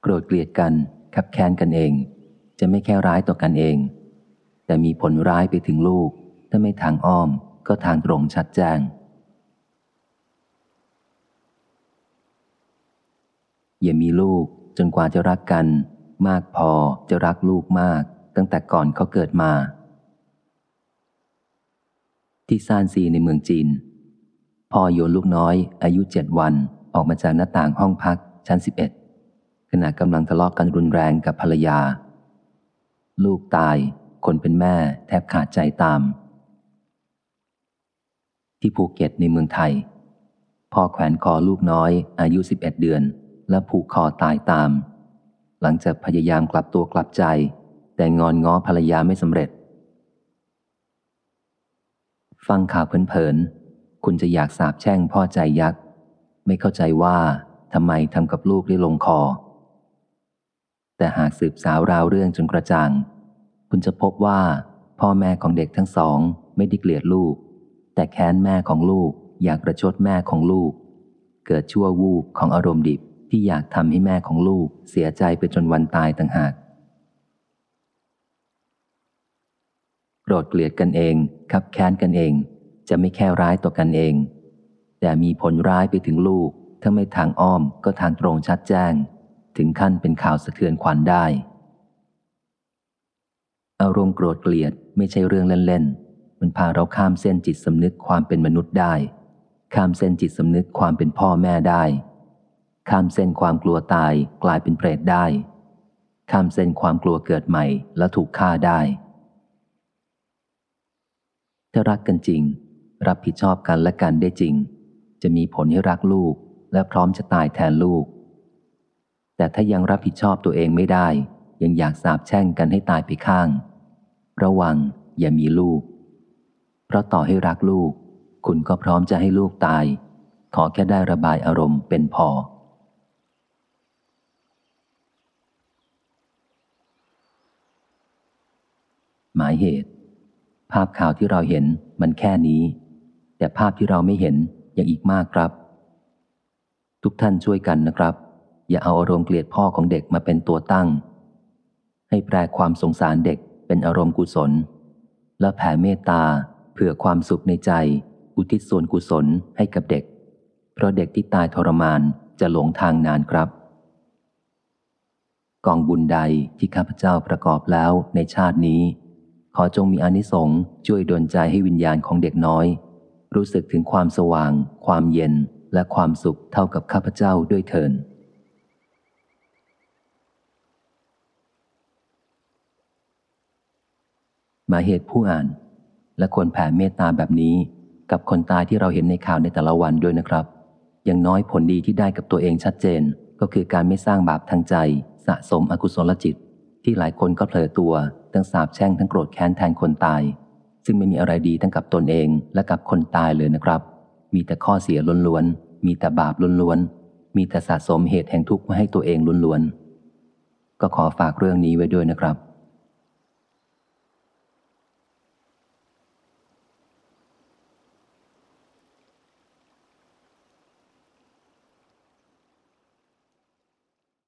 โกรธเกลียดกันขับแค้นกันเอง จะไม่แค่ร้ายต่อกันเอง แต่มีผลร้ายไปถึงลูก ถ้าไม่ทางอ้อมก็ทางตรงชัดแจ้งอย่ามีลูกจนกว่าจะรักกัน มากพอจะรักลูกมากตั้งแต่ก่อนเขาเกิดมา ที่ซานซีในเมืองจีนพ่อโยนลูกน้อย อายุเจ็ดวันออกมาจากหน้าต่างห้องพักชั้นสิบเอ็ด ขณะกำลังทะเลาะกกันรุนแรงกับภรรยา ลูกตาย คนเป็นแม่แทบขาดใจตาม ที่ภูเก็ตในเมืองไทย พ่อแขวนคอลูกน้อยอายุสิบเอ็ดเดือน และผูกคอตายตาม หลังจากพยายามกลับตัวกลับใจ แต่งอนง้อภรรยาไม่สำเร็จ ฟังข่าวเพลินๆคุณจะอยากสาบแช่งพ่อใจยักษ์ ไม่เข้าใจว่าทำไมทำกับลูกได้ลงคอ แต่หากสืบสาวราวเรื่องจนกระจ่าง คุณจะพบว่า พ่อแม่ของเด็กทั้งสองไม่ได้เกลียดลูก แต่แค้นแม่ของลูกอยากประชดแม่ของลูก เกิดชั่ววูบของอารมณ์ดิบที่อยากทำให้แม่ของลูกเสียใจไปจนวันตายต่างหากโกรธเกลียดกันเองขับแค้นกันเอง จะไม่แค่ร้ายต่อกันเอง แต่มีผลร้ายไปถึงลูก ถ้าไม่ทางอ้อมก็ทางตรงชัดแจ้ง ถึงขั้นเป็นข่าวสะเทือนขวัญได้ อารมณ์โกรธเกลียดไม่ใช่เรื่องเล่นๆ มันพาเราข้ามเส้นจิตสำนึกความเป็นมนุษย์ได้ ข้ามเส้นจิตสำนึกความเป็นพ่อแม่ได้ ข้ามเส้นความกลัวตายกลายเป็นเปรตได้ ข้ามเส้นความกลัวเกิดใหม่และถูกฆ่าได้ ถ้ารักกันจริง รับผิดชอบกันและกันได้จริง จะมีผลให้รักลูกและพร้อมจะตายแทนลูก แต่ถ้ายังรับผิดชอบตัวเองไม่ได้ ยังอยากสาบแช่งกันให้ตายไปข้าง ระวังอย่ามีลูก เพราะต่อให้รักลูก คุณก็พร้อมจะให้ลูกตาย ขอแค่ได้ระบายอารมณ์เป็นพอ หมายเหตุ ภาพข่าวที่เราเห็นมันแค่นี้ แต่ภาพที่เราไม่เห็นยังอีกมากครับ ทุกท่านช่วยกันนะครับ อย่าเอาอารมณ์เกลียดพ่อของเด็กมาเป็นตัวตั้ง ให้แปลความสงสารเด็กเป็นอารมณ์กุศล และแผ่เมตตาเผื่อความสุขในใจ อุทิศส่วนกุศลให้กับเด็ก เพราะเด็กที่ตายทรมานจะหลงทางนานครับ กองบุญใดที่ข้าพเจ้าประกอบแล้วในชาตินี้ ขอจงมีอนิสงส์ช่วยดลใจให้วิญญาณของเด็กน้อย รู้สึกถึงความสว่าง ความเย็นและความสุขเท่ากับข้าพเจ้าด้วยเถิน หมายเหตุผู้อ่าน และควรแผ่เมตตาแบบนี้ กับคนตายที่เราเห็นในข่าวในแต่ละวันด้วยนะครับ อย่างน้อยผลดีที่ได้กับตัวเองชัดเจน ก็คือการไม่สร้างบาปทางใจ สะสมอกุศลจิต ที่หลายคนก็เผลอตัวทั้งสาบแช่งทั้งโกรธแค้นแทนคนตาย ซึ่งไม่มีอะไรดีทั้งกับตนเองและกับคนตายเลยนะครับ มีแต่ข้อเสียล้วนๆมีแต่บาปล้วนๆมีแต่สะสมเหตุแห่งทุกข์มาให้ตัวเองล้วนๆก็ขอฝากเรื่องนี้ไว้ด้วยนะครับ